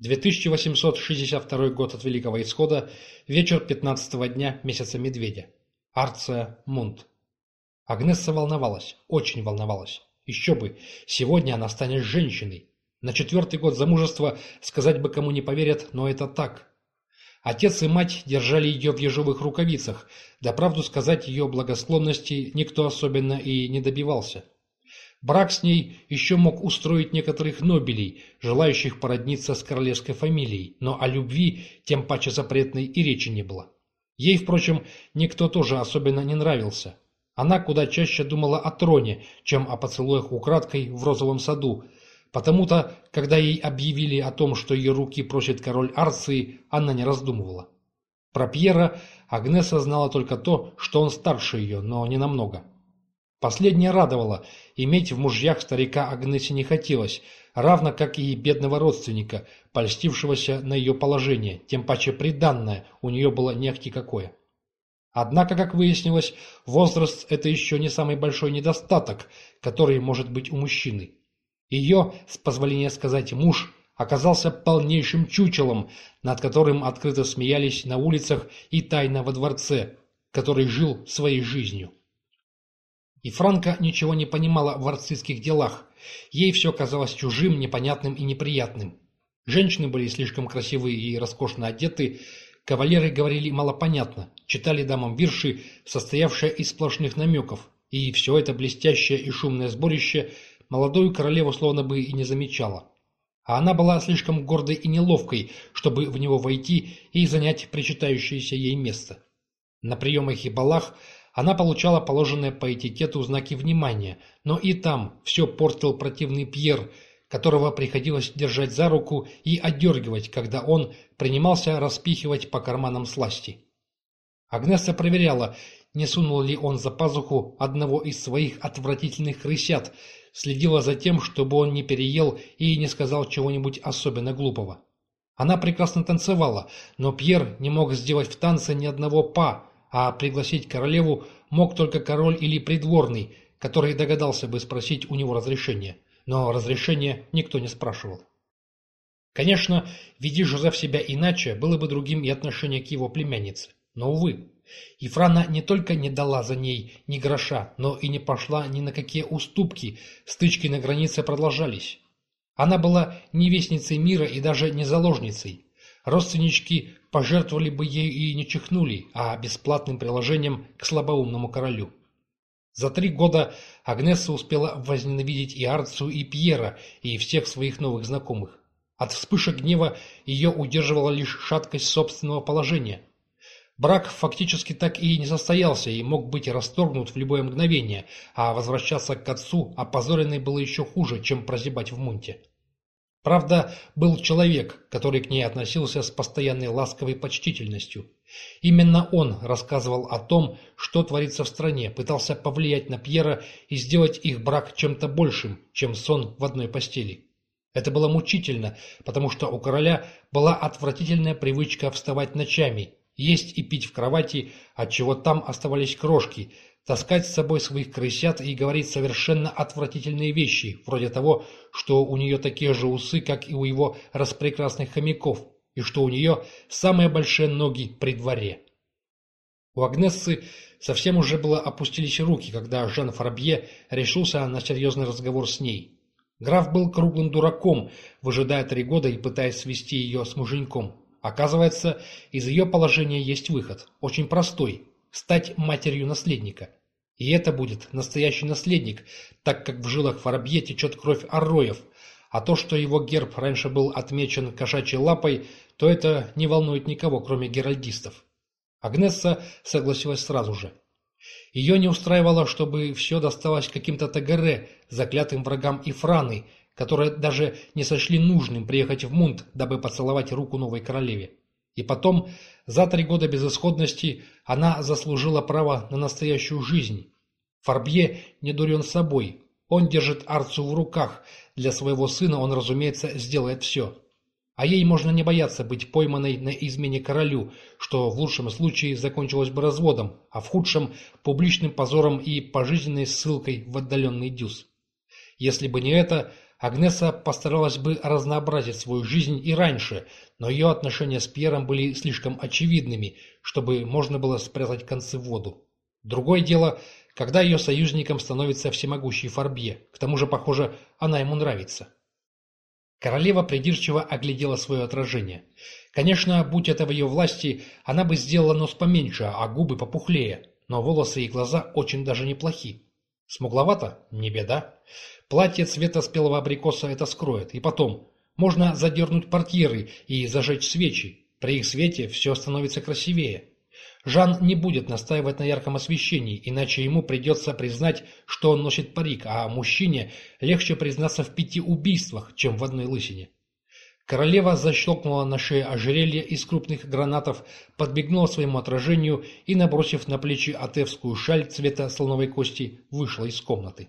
2862 год от Великого Исхода, вечер 15 дня месяца Медведя. Арция Мунт. Агнесса волновалась, очень волновалась. Еще бы, сегодня она станет женщиной. На четвертый год замужества сказать бы кому не поверят, но это так. Отец и мать держали ее в ежовых рукавицах, да правду сказать ее благосклонности никто особенно и не добивался. Брак с ней еще мог устроить некоторых нобелей, желающих породниться с королевской фамилией, но о любви, тем паче запретной, и речи не было. Ей, впрочем, никто тоже особенно не нравился. Она куда чаще думала о троне, чем о поцелуях украдкой в розовом саду, потому-то, когда ей объявили о том, что ее руки просит король Арции, она не раздумывала. Про Пьера Агнеса знала только то, что он старше ее, но не намного. Последнее радовало, иметь в мужьях старика Агнесе не хотелось, равно как и бедного родственника, польстившегося на ее положение, тем паче приданное у нее было не какое. Однако, как выяснилось, возраст – это еще не самый большой недостаток, который может быть у мужчины. Ее, с позволения сказать, муж оказался полнейшим чучелом, над которым открыто смеялись на улицах и тайно во дворце, который жил своей жизнью. И Франка ничего не понимала в арцистских делах. Ей все казалось чужим, непонятным и неприятным. Женщины были слишком красивые и роскошно одеты, кавалеры говорили малопонятно, читали дамам вирши, состоявшие из сплошных намеков, и все это блестящее и шумное сборище молодую королеву словно бы и не замечала. А она была слишком гордой и неловкой, чтобы в него войти и занять причитающееся ей место. На приемах и балах она получала положенные по этикету знаки внимания, но и там все портил противный Пьер, которого приходилось держать за руку и отдергивать, когда он принимался распихивать по карманам сласти. Агнеса проверяла, не сунул ли он за пазуху одного из своих отвратительных рысят, следила за тем, чтобы он не переел и не сказал чего-нибудь особенно глупого. Она прекрасно танцевала, но Пьер не мог сделать в танце ни одного па, а пригласить королеву мог только король или придворный, который догадался бы спросить у него разрешения. Но разрешения никто не спрашивал. Конечно, веди Жозеф себя иначе, было бы другим и отношение к его племяннице. Но, увы, Ефрана не только не дала за ней ни гроша, но и не пошла ни на какие уступки, стычки на границе продолжались. Она была не вестницей мира и даже не заложницей. Родственнички пожертвовали бы ей и не чихнули, а бесплатным приложением к слабоумному королю. За три года Агнеса успела возненавидеть и Арцу, и Пьера, и всех своих новых знакомых. От вспышек гнева ее удерживала лишь шаткость собственного положения. Брак фактически так и не состоялся и мог быть расторгнут в любое мгновение, а возвращаться к отцу опозоренной было еще хуже, чем прозябать в мунте. Правда, был человек, который к ней относился с постоянной ласковой почтительностью. Именно он рассказывал о том, что творится в стране, пытался повлиять на Пьера и сделать их брак чем-то большим, чем сон в одной постели. Это было мучительно, потому что у короля была отвратительная привычка вставать ночами, есть и пить в кровати, отчего там оставались крошки – таскать с собой своих крысят и говорить совершенно отвратительные вещи, вроде того, что у нее такие же усы, как и у его распрекрасных хомяков, и что у нее самые большие ноги при дворе. У Агнессы совсем уже было опустились руки, когда Жан Фарбье решился на серьезный разговор с ней. Граф был круглым дураком, выжидая три года и пытаясь свести ее с муженьком. Оказывается, из ее положения есть выход, очень простой, стать матерью наследника. И это будет настоящий наследник, так как в жилах Воробье течет кровь Арроев, а то, что его герб раньше был отмечен кошачьей лапой, то это не волнует никого, кроме геральдистов. Агнесса согласилась сразу же. Ее не устраивало, чтобы все досталось каким-то Тагаре, заклятым врагам Ифраны, которые даже не сочли нужным приехать в Мунт, дабы поцеловать руку новой королеве. И потом, за три года безысходности, она заслужила право на настоящую жизнь. Фарбье не дурен собой. Он держит Арцу в руках. Для своего сына он, разумеется, сделает все. А ей можно не бояться быть пойманной на измене королю, что в лучшем случае закончилось бы разводом, а в худшем – публичным позором и пожизненной ссылкой в отдаленный дюз. Если бы не это, Агнеса постаралась бы разнообразить свою жизнь и раньше, но ее отношения с Пьером были слишком очевидными, чтобы можно было спрятать концы в воду. Другое дело, когда ее союзником становится всемогущий Фарбье, к тому же, похоже, она ему нравится. Королева придирчиво оглядела свое отражение. Конечно, будь это в ее власти, она бы сделала нос поменьше, а губы попухлее, но волосы и глаза очень даже неплохи. Смугловато? Не беда. Платье цвета спелого абрикоса это скроет. И потом, можно задернуть портьеры и зажечь свечи. При их свете все становится красивее. Жан не будет настаивать на ярком освещении, иначе ему придется признать, что он носит парик, а мужчине легче признаться в пяти убийствах, чем в одной лысине. Королева защелкнула на шее ожерелье из крупных гранатов, подбегнула своему отражению и, набросив на плечи атевскую шаль цвета слоновой кости, вышла из комнаты.